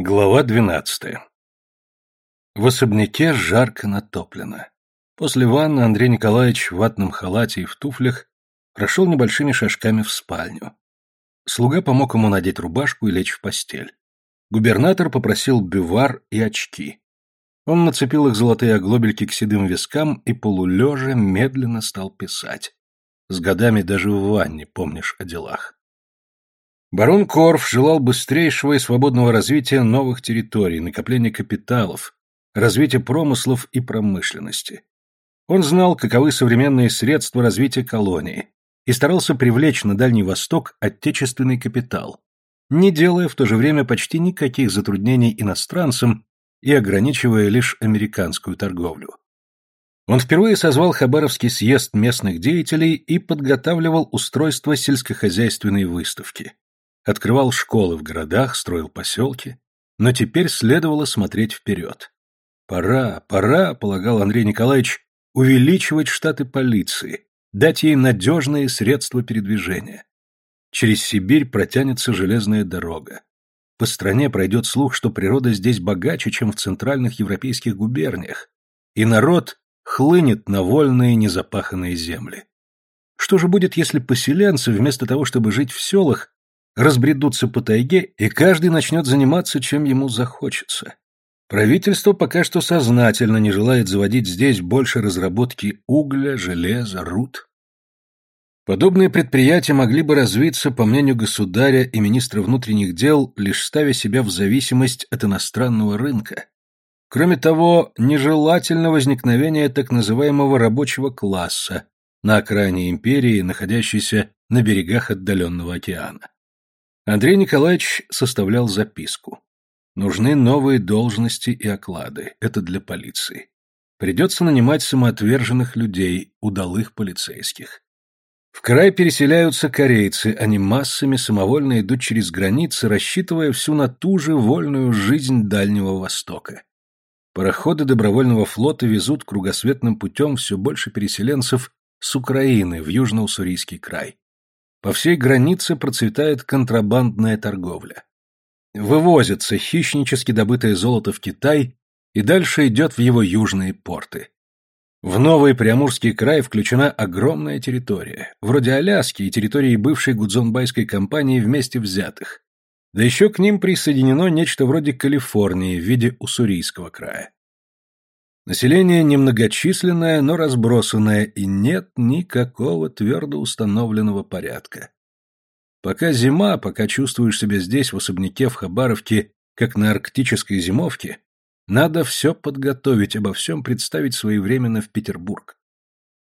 Глава двенадцатая. В особняке жарко натоплено. После ванны Андрей Николаевич в ватном халате и в туфлях прошел небольшими шажками в спальню. Слуга помог ему надеть рубашку и лечь в постель. Губернатор попросил бювар и очки. Он нацепил их золотые оглобельки к седым вискам и полулежа медленно стал писать. С годами даже в ванне помнишь о делах. Барон Корф желал быстрейшего и свободного развития новых территорий, накопления капиталов, развития промыслов и промышленности. Он знал, каковы современные средства развития колонии, и старался привлечь на Дальний Восток отечественный капитал, не делая в то же время почти никаких затруднений иностранцам и ограничивая лишь американскую торговлю. Он впервые созвал Хабаровский съезд местных деятелей и подготавливал устройство сельскохозяйственной выставки открывал школы в городах, строил поселки, но теперь следовало смотреть вперед. Пора, пора, полагал Андрей Николаевич, увеличивать штаты полиции, дать ей надежные средства передвижения. Через Сибирь протянется железная дорога. По стране пройдет слух, что природа здесь богаче, чем в центральных европейских губерниях, и народ хлынет на вольные незапаханные земли. Что же будет, если поселенцы, вместо того, чтобы жить в селах, разбредутся по тайге, и каждый начнет заниматься, чем ему захочется. Правительство пока что сознательно не желает заводить здесь больше разработки угля, железа, руд. Подобные предприятия могли бы развиться, по мнению государя и министра внутренних дел, лишь ставя себя в зависимость от иностранного рынка. Кроме того, нежелательно возникновение так называемого рабочего класса на окраине империи, находящейся на берегах отдаленного океана. Андрей Николаевич составлял записку. Нужны новые должности и оклады. Это для полиции. Придется нанимать самоотверженных людей, удалых полицейских. В край переселяются корейцы, они массами самовольно идут через границы, рассчитывая всю на ту же вольную жизнь Дальнего Востока. Пароходы добровольного флота везут кругосветным путем все больше переселенцев с Украины в Южно-Уссурийский край. По всей границе процветает контрабандная торговля. Вывозится хищнически добытое золото в Китай и дальше идет в его южные порты. В Новый Приамурский край включена огромная территория, вроде Аляски и территории бывшей Гудзонбайской компании вместе взятых. Да еще к ним присоединено нечто вроде Калифорнии в виде Уссурийского края. Население немногочисленное, но разбросанное, и нет никакого твердо установленного порядка. Пока зима, пока чувствуешь себя здесь, в особняке в Хабаровке, как на арктической зимовке, надо все подготовить, обо всем представить своевременно в Петербург.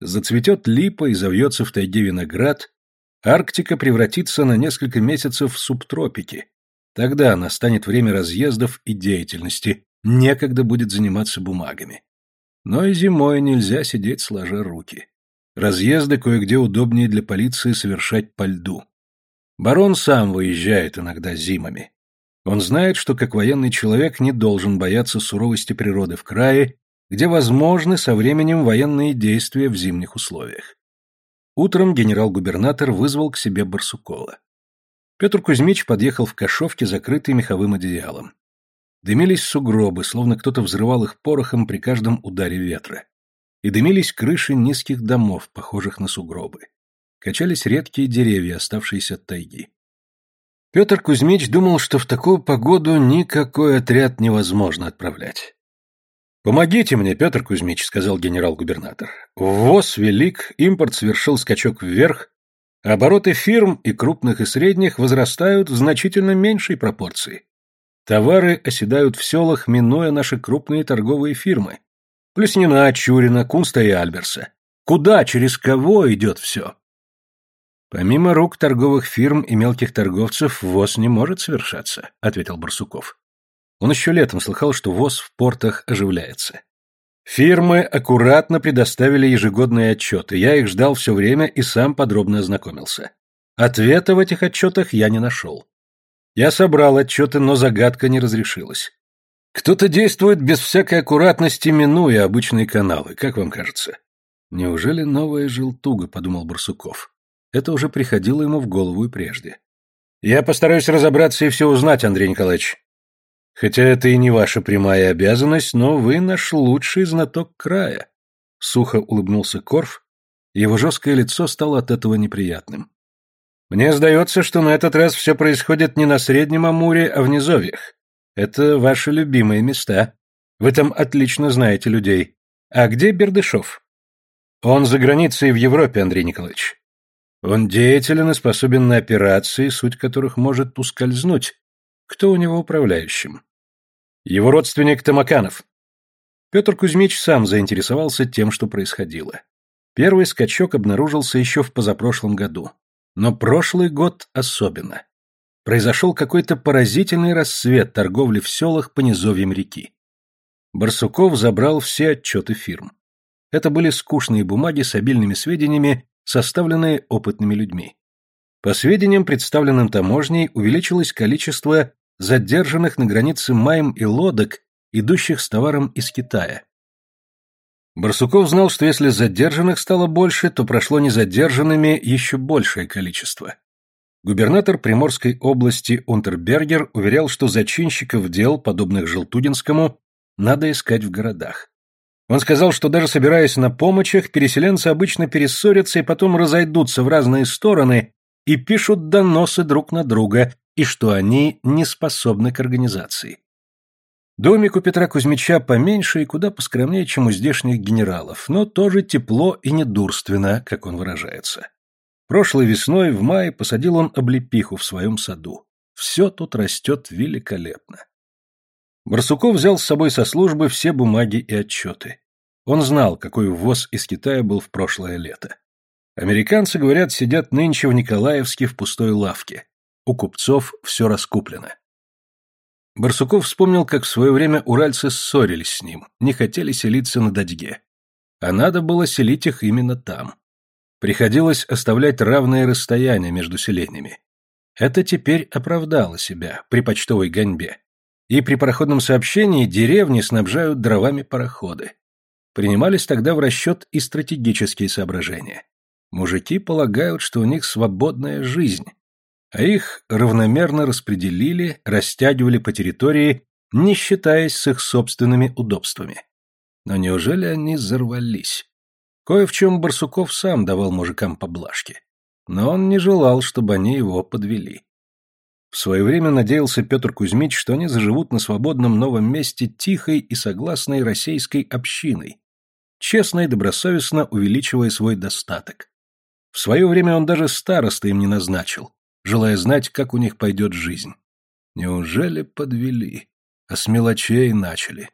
Зацветет липа и завьется в тайге виноград, Арктика превратится на несколько месяцев в субтропики. Тогда настанет время разъездов и деятельности, некогда будет заниматься бумагами. Но и зимой нельзя сидеть сложа руки. Разъезды кое-где удобнее для полиции совершать по льду. Барон сам выезжает иногда зимами. Он знает, что как военный человек не должен бояться суровости природы в крае, где возможны со временем военные действия в зимних условиях. Утром генерал-губернатор вызвал к себе Барсукова. Петр Кузьмич подъехал в кошовке, закрытый меховым одеялом. Дымились сугробы, словно кто-то взрывал их порохом при каждом ударе ветра. И дымились крыши низких домов, похожих на сугробы. Качались редкие деревья, оставшиеся от тайги. Петр Кузьмич думал, что в такую погоду никакой отряд невозможно отправлять. «Помогите мне, Петр Кузьмич», — сказал генерал-губернатор. «Ввоз велик, импорт совершил скачок вверх, обороты фирм и крупных и средних возрастают в значительно меньшей пропорции. Товары оседают в селах, минуя наши крупные торговые фирмы. Плюснина, Чурина, Кунста и Альберса. Куда, через кого идет все? Помимо рук торговых фирм и мелких торговцев, ВОЗ не может совершаться, ответил Барсуков. Он еще летом слыхал, что ВОЗ в портах оживляется. Фирмы аккуратно предоставили ежегодные отчеты, я их ждал все время и сам подробно ознакомился. Ответа в этих отчетах я не нашел. Я собрал отчеты, но загадка не разрешилась. Кто-то действует без всякой аккуратности, минуя обычные каналы, как вам кажется? Неужели новая желтуга, подумал Барсуков. Это уже приходило ему в голову и прежде. Я постараюсь разобраться и все узнать, Андрей Николаевич. Хотя это и не ваша прямая обязанность, но вы наш лучший знаток края. Сухо улыбнулся Корф, его жесткое лицо стало от этого неприятным. Мне сдается, что на этот раз все происходит не на Среднем Амуре, а в низовьях. Это ваши любимые места. Вы там отлично знаете людей. А где Бердышов? Он за границей в Европе, Андрей Николаевич. Он деятелен и способен на операции, суть которых может ускользнуть. Кто у него управляющим? Его родственник Тамаканов. Петр Кузьмич сам заинтересовался тем, что происходило. Первый скачок обнаружился еще в позапрошлом году. Но прошлый год особенно. Произошел какой-то поразительный рассвет торговли в селах по низовьям реки. Барсуков забрал все отчеты фирм. Это были скучные бумаги с обильными сведениями, составленные опытными людьми. По сведениям, представленным таможней, увеличилось количество задержанных на границе маем и лодок, идущих с товаром из Китая. Барсуков знал, что если задержанных стало больше, то прошло незадержанными еще большее количество. Губернатор Приморской области Унтербергер уверял, что зачинщиков дел, подобных Желтудинскому, надо искать в городах. Он сказал, что даже собираясь на помощях, переселенцы обычно перессорятся и потом разойдутся в разные стороны и пишут доносы друг на друга, и что они не способны к организации. Домик у Петра Кузьмича поменьше и куда поскромнее, чем у здешних генералов, но тоже тепло и недурственно, как он выражается. Прошлой весной, в мае, посадил он облепиху в своем саду. Все тут растет великолепно. Барсуков взял с собой со службы все бумаги и отчеты. Он знал, какой ввоз из Китая был в прошлое лето. Американцы, говорят, сидят нынче в Николаевске в пустой лавке. У купцов все раскуплено. Барсуков вспомнил, как в свое время уральцы ссорились с ним, не хотели селиться на Дадьге. А надо было селить их именно там. Приходилось оставлять равные расстояния между селениями. Это теперь оправдало себя при почтовой гоньбе и при пароходном сообщении деревни снабжают дровами пароходы. Принимались тогда в расчет и стратегические соображения. Мужики полагают, что у них свободная жизнь, а их равномерно распределили, растягивали по территории, не считаясь с их собственными удобствами. Но неужели они взорвались? Кое в чем Барсуков сам давал мужикам поблажки. Но он не желал, чтобы они его подвели. В свое время надеялся Петр Кузьмич, что они заживут на свободном новом месте тихой и согласной российской общиной, честно и добросовестно увеличивая свой достаток. В свое время он даже староста им не назначил, желая знать, как у них пойдет жизнь. Неужели подвели? А с мелочей начали.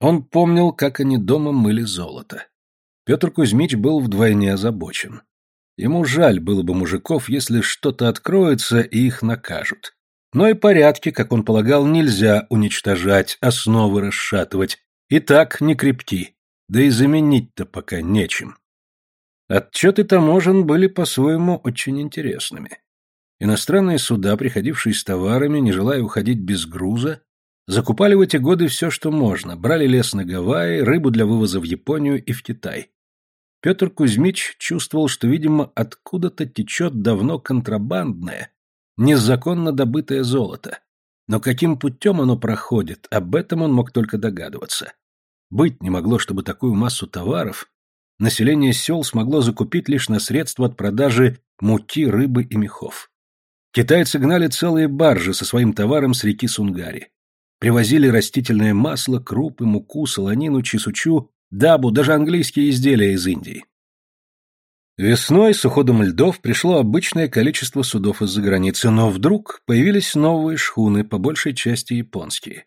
Он помнил, как они дома мыли золото. Петр Кузьмич был вдвойне озабочен. Ему жаль было бы мужиков, если что-то откроется и их накажут. Но и порядки, как он полагал, нельзя уничтожать, основы расшатывать. И так не крепки. Да и заменить-то пока нечем. Отчеты таможен были по-своему очень интересными. Иностранные суда, приходившие с товарами, не желая уходить без груза, закупали в эти годы все, что можно, брали лес на Гавайи, рыбу для вывоза в Японию и в Китай. Петр Кузьмич чувствовал, что, видимо, откуда-то течет давно контрабандное, незаконно добытое золото. Но каким путем оно проходит, об этом он мог только догадываться. Быть не могло, чтобы такую массу товаров население сел смогло закупить лишь на средства от продажи муки, рыбы и мехов. Китайцы гнали целые баржи со своим товаром с реки Сунгари. Привозили растительное масло, крупы, муку, солонину, чесучу дабу, даже английские изделия из Индии. Весной с уходом льдов пришло обычное количество судов из-за границы, но вдруг появились новые шхуны, по большей части японские.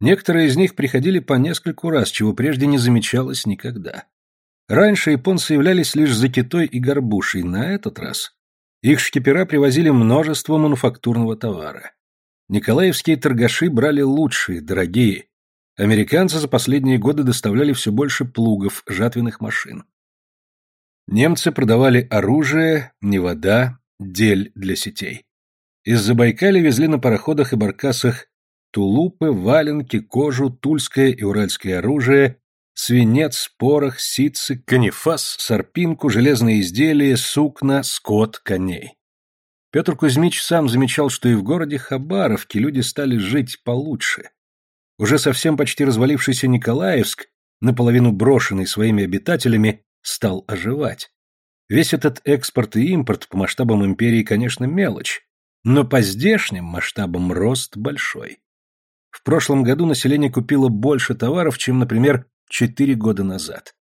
Некоторые из них приходили по нескольку раз, чего прежде не замечалось никогда. Раньше японцы являлись лишь за китой и горбушей, на этот раз их шкипера привозили множество мануфактурного товара. Николаевские торгаши брали лучшие, дорогие, Американцы за последние годы доставляли все больше плугов, жатвенных машин. Немцы продавали оружие, невода, дель для сетей. Из Забайкалья везли на пароходах и баркасах тулупы, валенки, кожу, тульское и уральское оружие, свинец, порох, ситцы, канифас, сарпинку, железные изделия, сукна, скот, коней. Петр Кузьмич сам замечал, что и в городе Хабаровке люди стали жить получше. Уже совсем почти развалившийся Николаевск, наполовину брошенный своими обитателями, стал оживать. Весь этот экспорт и импорт по масштабам империи, конечно, мелочь, но по здешним масштабам рост большой. В прошлом году население купило больше товаров, чем, например, четыре года назад.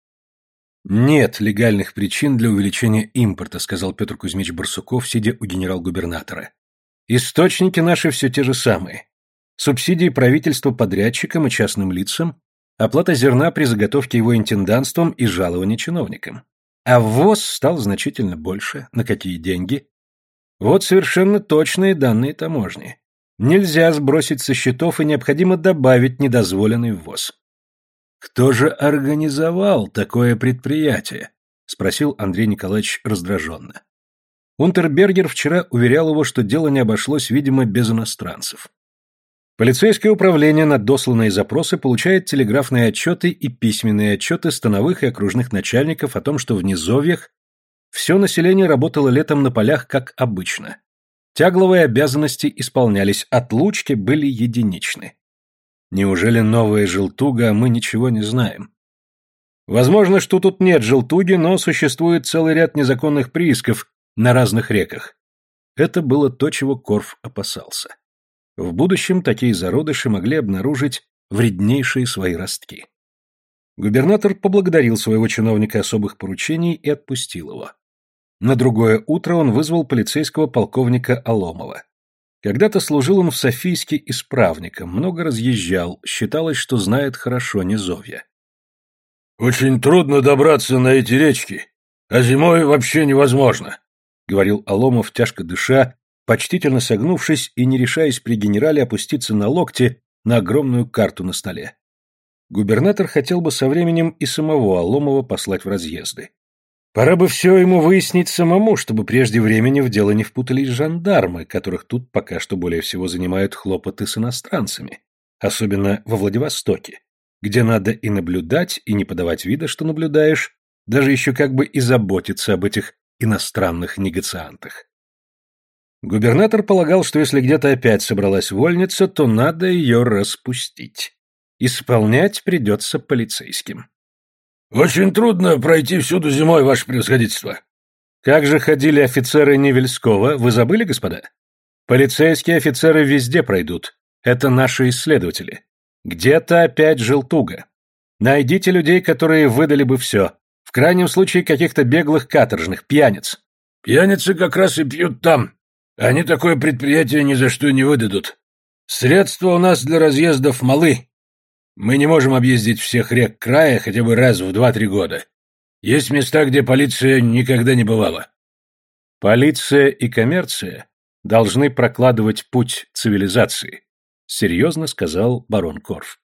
«Нет легальных причин для увеличения импорта», сказал Петр Кузьмич Барсуков, сидя у генерал-губернатора. «Источники наши все те же самые. Субсидии правительства подрядчикам и частным лицам, оплата зерна при заготовке его интендантством и жалование чиновникам. А ввоз стал значительно больше. На какие деньги? Вот совершенно точные данные таможни. Нельзя сбросить со счетов и необходимо добавить недозволенный ввоз. Кто же организовал такое предприятие? спросил Андрей Николаевич раздраженно. Унтербергер вчера уверял его, что дело не обошлось, видимо, без иностранцев. Полицейское управление на досланные запросы получает телеграфные отчеты и письменные отчеты становых и окружных начальников о том, что в низовьях все население работало летом на полях как обычно. Тягловые обязанности исполнялись, отлучки были единичны. Неужели новая желтуга, а мы ничего не знаем? Возможно, что тут нет желтуги, но существует целый ряд незаконных приисков на разных реках. Это было то, чего Корф опасался. В будущем такие зародыши могли обнаружить вреднейшие свои ростки. Губернатор поблагодарил своего чиновника особых поручений и отпустил его. На другое утро он вызвал полицейского полковника Аломова. Когда-то служил он в Софийске исправником, много разъезжал, считалось, что знает хорошо низовья. «Очень трудно добраться на эти речки, а зимой вообще невозможно», — говорил Аломов, тяжко дыша, почтительно согнувшись и не решаясь при генерале опуститься на локти на огромную карту на столе. Губернатор хотел бы со временем и самого Аломова послать в разъезды. Пора бы все ему выяснить самому, чтобы прежде времени в дело не впутались жандармы, которых тут пока что более всего занимают хлопоты с иностранцами, особенно во Владивостоке, где надо и наблюдать, и не подавать вида, что наблюдаешь, даже еще как бы и заботиться об этих иностранных негациантах. Губернатор полагал, что если где-то опять собралась вольница, то надо ее распустить. Исполнять придется полицейским. «Очень трудно пройти всюду зимой, ваше превосходительство». «Как же ходили офицеры Невельского, вы забыли, господа? Полицейские офицеры везде пройдут. Это наши исследователи. Где-то опять желтуга. Найдите людей, которые выдали бы все. В крайнем случае каких-то беглых каторжных, пьяниц». «Пьяницы как раз и пьют там. Они такое предприятие ни за что не выдадут. Средства у нас для разъездов малы, мы не можем объездить всех рек края хотя бы раз в два-три года. Есть места, где полиция никогда не бывала. Полиция и коммерция должны прокладывать путь цивилизации, серьезно сказал барон Корф.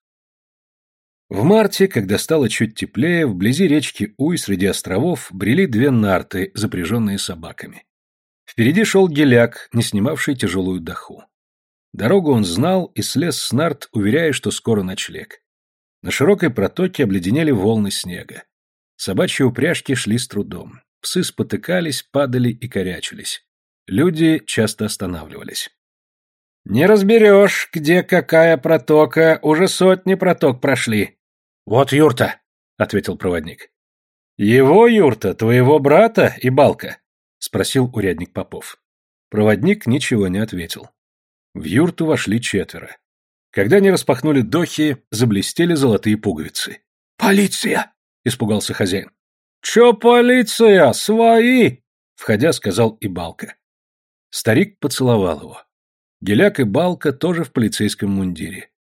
В марте, когда стало чуть теплее, вблизи речки Уй среди островов брели две нарты, запряженные собаками. Впереди шел геляк, не снимавший тяжелую доху. Дорогу он знал и слез с нарт, уверяя, что скоро ночлег. На широкой протоке обледенели волны снега. Собачьи упряжки шли с трудом. Псы спотыкались, падали и корячились. Люди часто останавливались. «Не разберешь, где какая протока, уже сотни проток прошли». «Вот юрта», — ответил проводник. «Его юрта, твоего брата и балка?» — спросил урядник Попов. Проводник ничего не ответил. В юрту вошли четверо. Когда они распахнули дохи, заблестели золотые пуговицы. «Полиция!» — испугался хозяин. «Чё полиция? Свои!» — входя, сказал и Балка. Старик поцеловал его. Геляк и Балка тоже в полицейском мундире.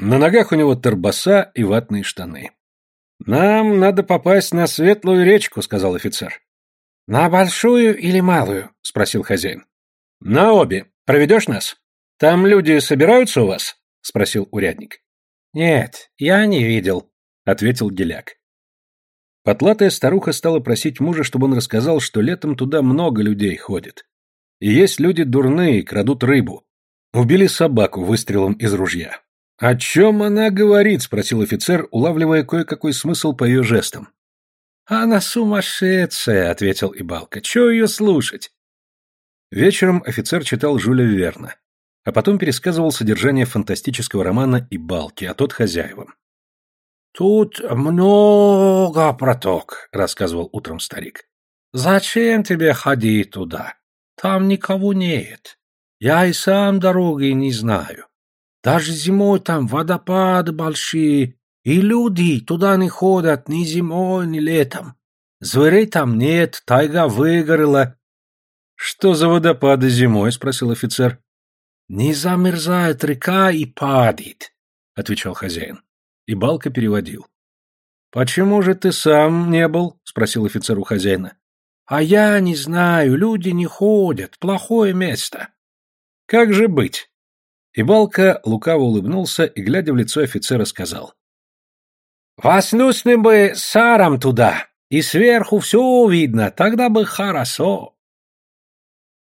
На ногах у него торбаса и ватные штаны. «Нам надо попасть на светлую речку», — сказал офицер. «На большую или малую?» — спросил хозяин. «На обе. Проведешь нас? Там люди собираются у вас?» — спросил урядник. «Нет, я не видел», — ответил Геляк. Потлатая старуха стала просить мужа, чтобы он рассказал, что летом туда много людей ходит. И есть люди дурные, крадут рыбу. Убили собаку выстрелом из ружья. «О чем она говорит?» — спросил офицер, улавливая кое-какой смысл по ее жестам. «Она сумасшедшая», — ответил Ибалка. «Чего ее слушать?» Вечером офицер читал Жюля Верна, а потом пересказывал содержание фантастического романа и балки, а тот хозяевам. «Тут много проток», — рассказывал утром старик. «Зачем тебе ходить туда? Там никого нет. Я и сам дороги не знаю. Даже зимой там водопады большие, и люди туда не ходят ни зимой, ни летом. Зверей там нет, тайга выгорела». «Что за водопады зимой?» — спросил офицер. «Не замерзает река и падает», — отвечал хозяин. И Балка переводил. «Почему же ты сам не был?» — спросил офицер у хозяина. «А я не знаю, люди не ходят, плохое место». «Как же быть?» И Балка лукаво улыбнулся и, глядя в лицо офицера, сказал. «Вас нужно бы саром туда, и сверху все видно, тогда бы хорошо».